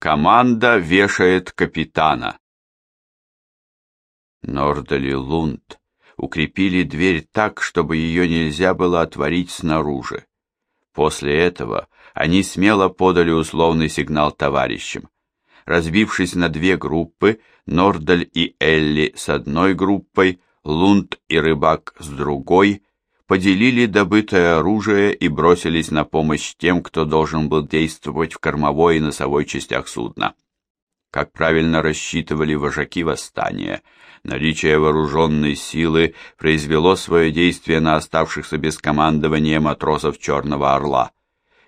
Команда вешает капитана. Нордаль и Лунд укрепили дверь так, чтобы ее нельзя было отворить снаружи. После этого они смело подали условный сигнал товарищам. Разбившись на две группы, Нордаль и Элли с одной группой, Лунд и Рыбак с другой, поделили добытое оружие и бросились на помощь тем, кто должен был действовать в кормовой и носовой частях судна. Как правильно рассчитывали вожаки восстания, наличие вооруженной силы произвело свое действие на оставшихся без командования матросов «Черного орла».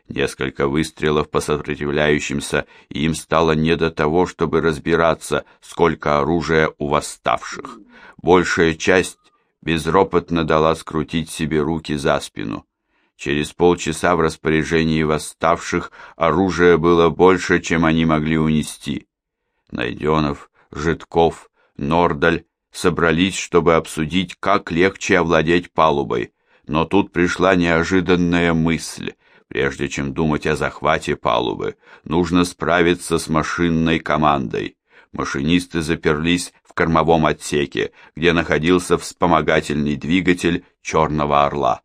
Несколько выстрелов по сопротивляющимся, и им стало не до того, чтобы разбираться, сколько оружия у восставших. Большая часть безропотно дала скрутить себе руки за спину. Через полчаса в распоряжении восставших оружие было больше, чем они могли унести. Найденов, Житков, Нордаль собрались, чтобы обсудить, как легче овладеть палубой, но тут пришла неожиданная мысль. Прежде чем думать о захвате палубы, нужно справиться с машинной командой. Машинисты заперлись в кормовом отсеке, где находился вспомогательный двигатель «Черного орла».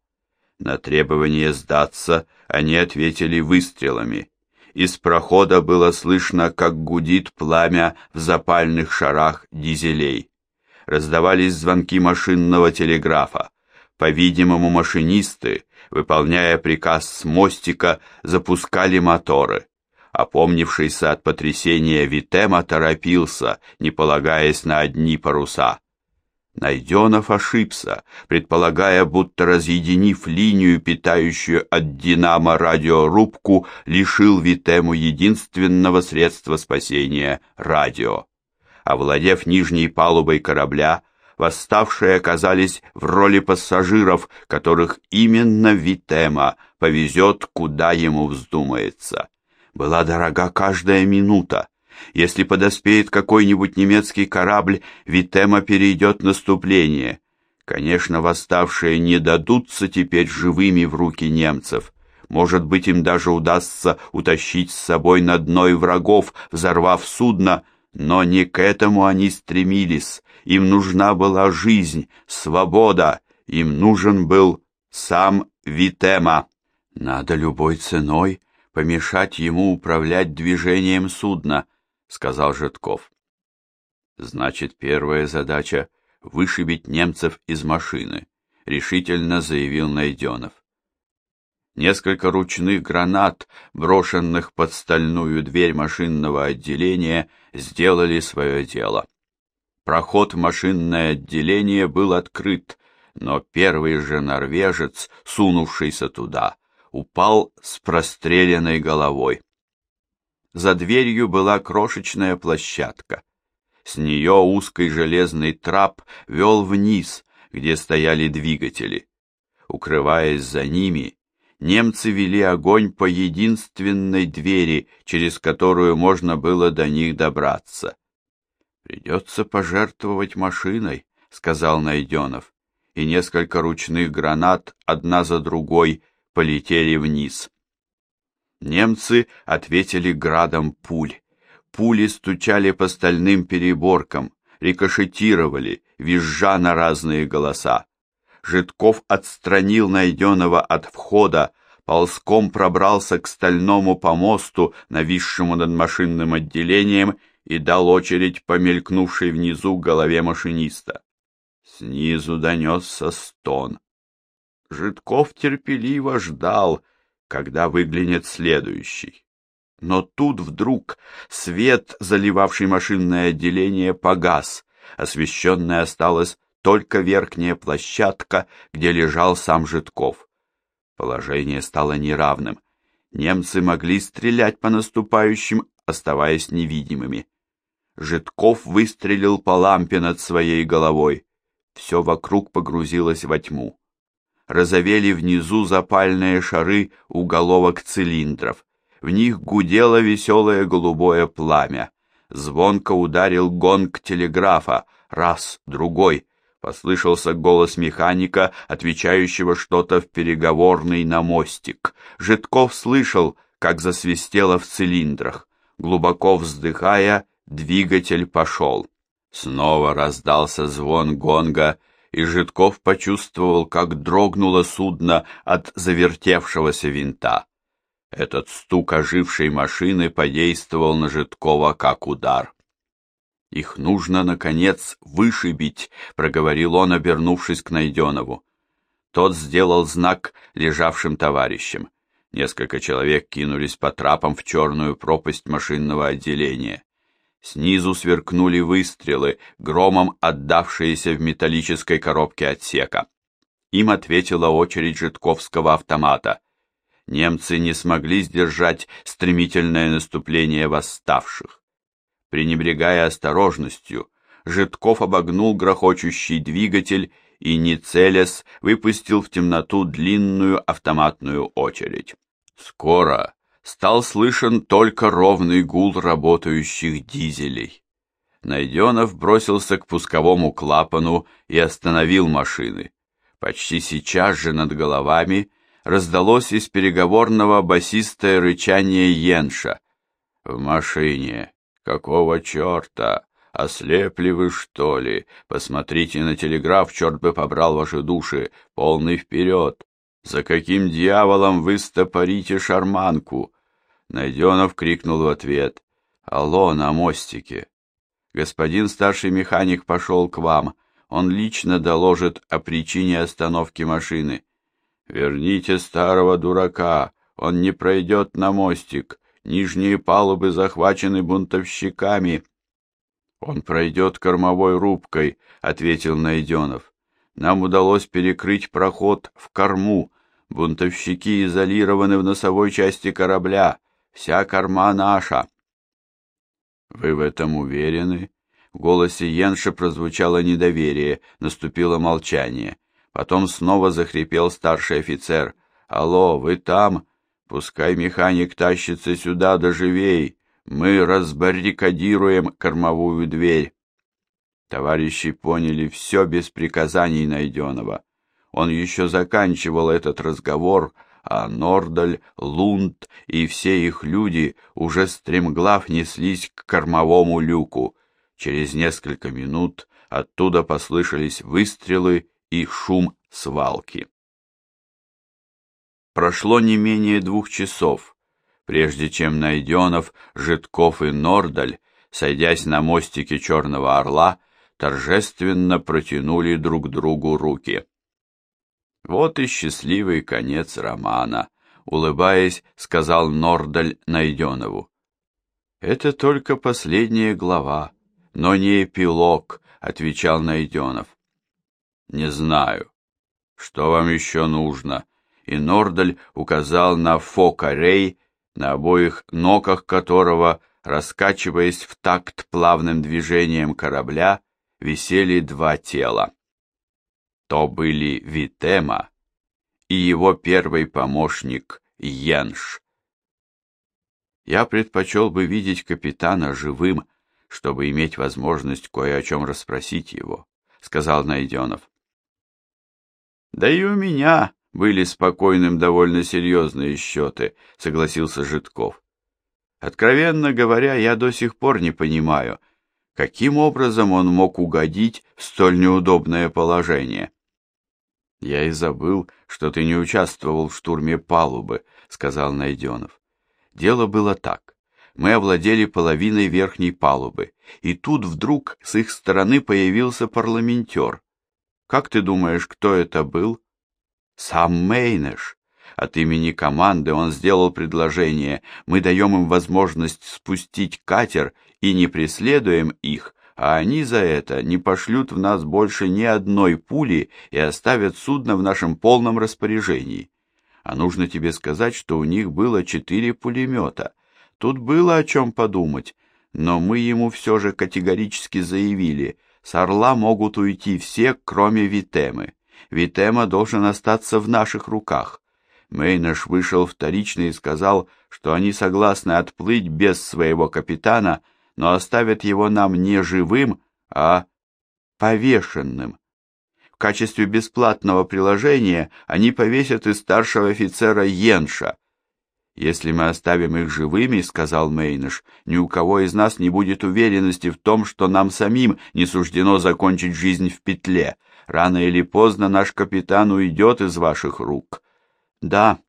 На требование сдаться они ответили выстрелами. Из прохода было слышно, как гудит пламя в запальных шарах дизелей. Раздавались звонки машинного телеграфа. По-видимому, машинисты, выполняя приказ с мостика, запускали моторы. Опомнившийся от потрясения Витема торопился, не полагаясь на одни паруса. Найденов ошибся, предполагая, будто разъединив линию, питающую от «Динамо» радиорубку, лишил Витему единственного средства спасения — радио. Овладев нижней палубой корабля, восставшие оказались в роли пассажиров, которых именно Витема повезет, куда ему вздумается. Была дорога каждая минута. Если подоспеет какой-нибудь немецкий корабль, Витема перейдет наступление. Конечно, восставшие не дадутся теперь живыми в руки немцев. Может быть, им даже удастся утащить с собой на дно и врагов, взорвав судно, но не к этому они стремились. Им нужна была жизнь, свобода, им нужен был сам Витема. Надо любой ценой помешать ему управлять движением судна, сказал Житков. Значит, первая задача — вышибить немцев из машины, решительно заявил Найденов. Несколько ручных гранат, брошенных под стальную дверь машинного отделения, сделали свое дело. Проход в машинное отделение был открыт, но первый же норвежец, сунувшийся туда, упал с простреленной головой. За дверью была крошечная площадка. С нее узкий железный трап вел вниз, где стояли двигатели. Укрываясь за ними, немцы вели огонь по единственной двери, через которую можно было до них добраться. «Придется пожертвовать машиной», — сказал Найденов, и несколько ручных гранат, одна за другой, — полетели вниз. Немцы ответили градом пуль. Пули стучали по стальным переборкам, рикошетировали, визжа на разные голоса. Житков отстранил найденного от входа, ползком пробрался к стальному помосту, нависшему над машинным отделением, и дал очередь по мелькнувшей внизу голове машиниста. Снизу донесся стон. Житков терпеливо ждал, когда выглянет следующий. Но тут вдруг свет, заливавший машинное отделение, погас. Освещенная осталась только верхняя площадка, где лежал сам Житков. Положение стало неравным. Немцы могли стрелять по наступающим, оставаясь невидимыми. Житков выстрелил по лампе над своей головой. Все вокруг погрузилось во тьму розовели внизу запальные шары уголовок цилиндров. В них гудело веселое голубое пламя. Звонко ударил гонг телеграфа. Раз, другой. Послышался голос механика, отвечающего что-то в переговорный на мостик. Житков слышал, как засвистело в цилиндрах. Глубоко вздыхая, двигатель пошел. Снова раздался звон гонга, и Житков почувствовал, как дрогнуло судно от завертевшегося винта. Этот стук ожившей машины подействовал на Житкова как удар. «Их нужно, наконец, вышибить», — проговорил он, обернувшись к Найденову. Тот сделал знак лежавшим товарищам. Несколько человек кинулись по трапам в черную пропасть машинного отделения. Снизу сверкнули выстрелы, громом отдавшиеся в металлической коробке отсека. Им ответила очередь житковского автомата. Немцы не смогли сдержать стремительное наступление восставших. Пренебрегая осторожностью, Житков обогнул грохочущий двигатель и, не целясь, выпустил в темноту длинную автоматную очередь. Скоро стал слышен только ровный гул работающих дизелей. Найденов бросился к пусковому клапану и остановил машины. Почти сейчас же над головами раздалось из переговорного басистое рычание Йенша. «В машине! Какого черта? Ослепли вы, что ли? Посмотрите на телеграф, черт бы побрал ваши души! Полный вперед! За каким дьяволом вы стопорите шарманку? Найденов крикнул в ответ. Алло, на мостике. Господин старший механик пошел к вам. Он лично доложит о причине остановки машины. Верните старого дурака. Он не пройдет на мостик. Нижние палубы захвачены бунтовщиками. Он пройдет кормовой рубкой, ответил Найденов. Нам удалось перекрыть проход в корму, Бунтовщики изолированы в носовой части корабля. Вся корма наша. Вы в этом уверены? В голосе Йенша прозвучало недоверие, наступило молчание. Потом снова захрипел старший офицер. «Алло, вы там? Пускай механик тащится сюда, да живей. Мы разбаррикадируем кормовую дверь». Товарищи поняли все без приказаний найденного. Он еще заканчивал этот разговор, а Нордаль, Лунд и все их люди уже стремглав неслись к кормовому люку. Через несколько минут оттуда послышались выстрелы и шум свалки. Прошло не менее двух часов, прежде чем Найденов, Житков и Нордаль, сойдясь на мостике Черного Орла, торжественно протянули друг другу руки. Вот и счастливый конец романа, улыбаясь, сказал Нордаль Найденову. Это только последняя глава, но не эпилог, отвечал Найденов. Не знаю. Что вам еще нужно? И Нордаль указал на Фока-Рей, на обоих ногах которого, раскачиваясь в такт плавным движением корабля, висели два тела то были Витема и его первый помощник Йенш. Я предпочел бы видеть капитана живым, чтобы иметь возможность кое о чем расспросить его, сказал Найденов. Да и у меня были спокойным довольно серьезные счеты, согласился Житков. Откровенно говоря, я до сих пор не понимаю, каким образом он мог угодить в столь неудобное положение. Я и забыл, что ты не участвовал в штурме палубы, сказал Найденов. Дело было так. Мы овладели половиной верхней палубы, и тут вдруг с их стороны появился парламентер. Как ты думаешь, кто это был? Сам Мейнеш. От имени команды он сделал предложение. Мы даем им возможность спустить катер и не преследуем их, а они за это не пошлют в нас больше ни одной пули и оставят судно в нашем полном распоряжении. А нужно тебе сказать, что у них было четыре пулемета. Тут было о чем подумать, но мы ему все же категорически заявили, с Орла могут уйти все, кроме Витемы. Витема должен остаться в наших руках. Мейнаш вышел вторично и сказал, что они согласны отплыть без своего капитана, но оставят его нам не живым, а повешенным. В качестве бесплатного приложения они повесят и старшего офицера Йенша. «Если мы оставим их живыми, — сказал Мейныш, — ни у кого из нас не будет уверенности в том, что нам самим не суждено закончить жизнь в петле. Рано или поздно наш капитан уйдет из ваших рук». Да,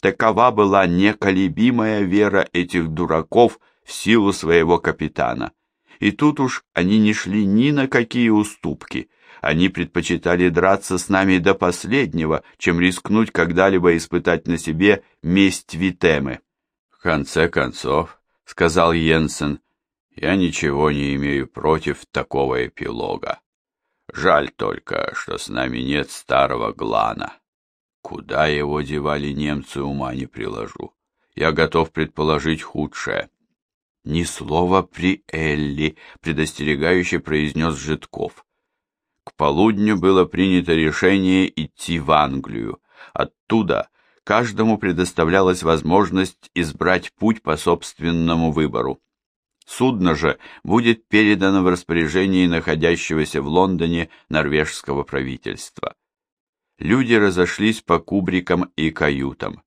такова была неколебимая вера этих дураков в силу своего капитана. И тут уж они не шли ни на какие уступки. Они предпочитали драться с нами до последнего, чем рискнуть когда-либо испытать на себе месть Витемы. В конце концов, — сказал Йенсен, — я ничего не имею против такого эпилога. Жаль только, что с нами нет старого Глана. Куда его девали немцы, ума не приложу. Я готов предположить худшее. Ни слова при Элли, предостерегающе произнес Житков. К полудню было принято решение идти в Англию. Оттуда каждому предоставлялась возможность избрать путь по собственному выбору. Судно же будет передано в распоряжение находящегося в Лондоне норвежского правительства. Люди разошлись по кубрикам и каютам.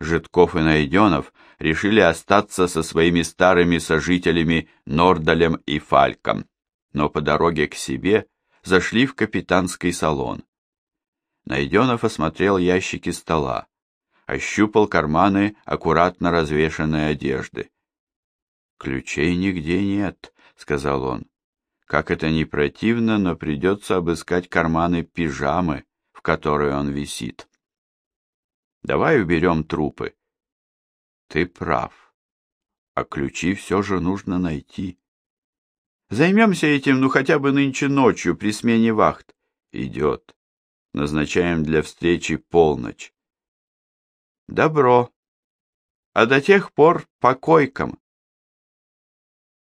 Житков и Найденов решили остаться со своими старыми сожителями Нордалем и Фальком, но по дороге к себе зашли в капитанский салон. Найденов осмотрел ящики стола, ощупал карманы аккуратно развешанной одежды. «Ключей нигде нет», — сказал он. «Как это ни противно, но придется обыскать карманы пижамы, в которой он висит. Давай уберем трупы. Ты прав. А ключи все же нужно найти. Займемся этим, ну хотя бы нынче ночью при смене вахт. Идет. Назначаем для встречи полночь. Добро. А до тех пор по койкам.